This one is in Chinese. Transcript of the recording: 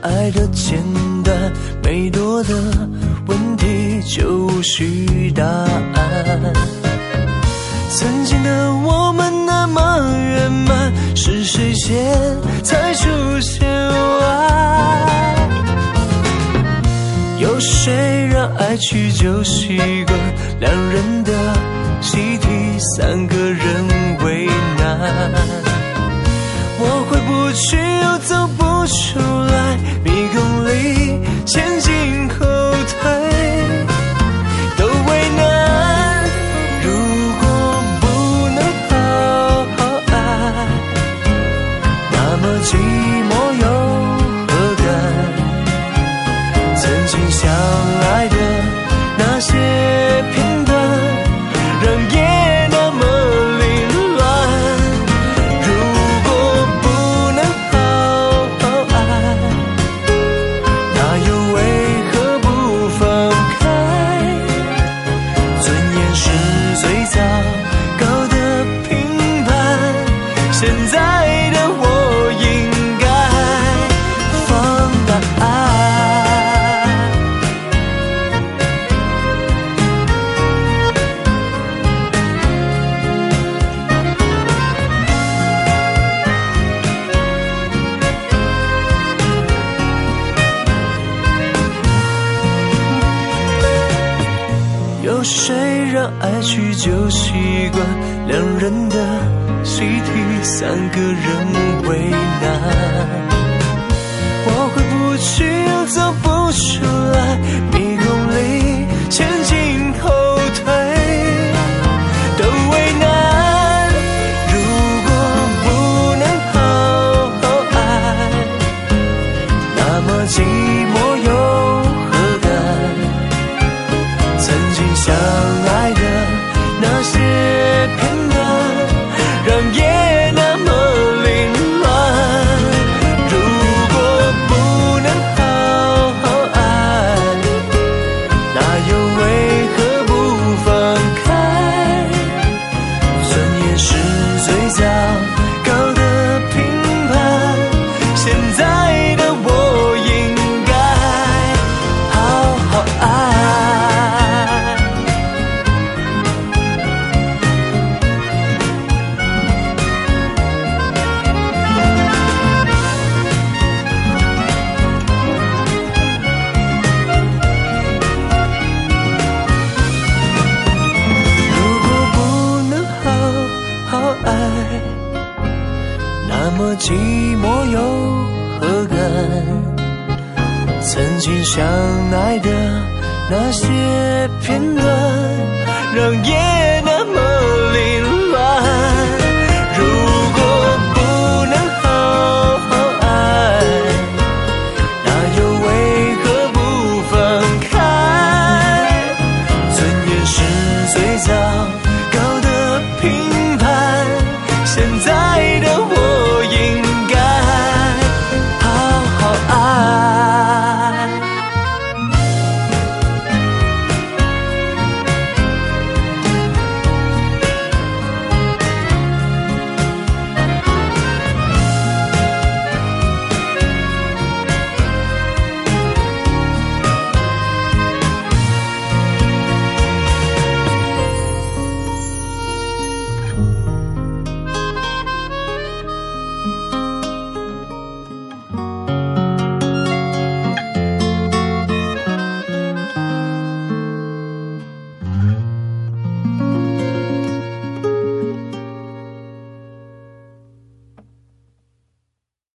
爱的简单，没多的问题就无需答案。曾经的我们那么圆满，是谁先才出现爱？有谁让爱去就习惯？两人的习题，三个人曾经相爱去就习惯？两人的习题，三个人为难。我回不去，又走不出来，迷宫里前进后退，都为难。如果不能好好爱，那么寂寞又何干？曾经相爱么寂寞又何干？曾经相爱的那些片段，让眼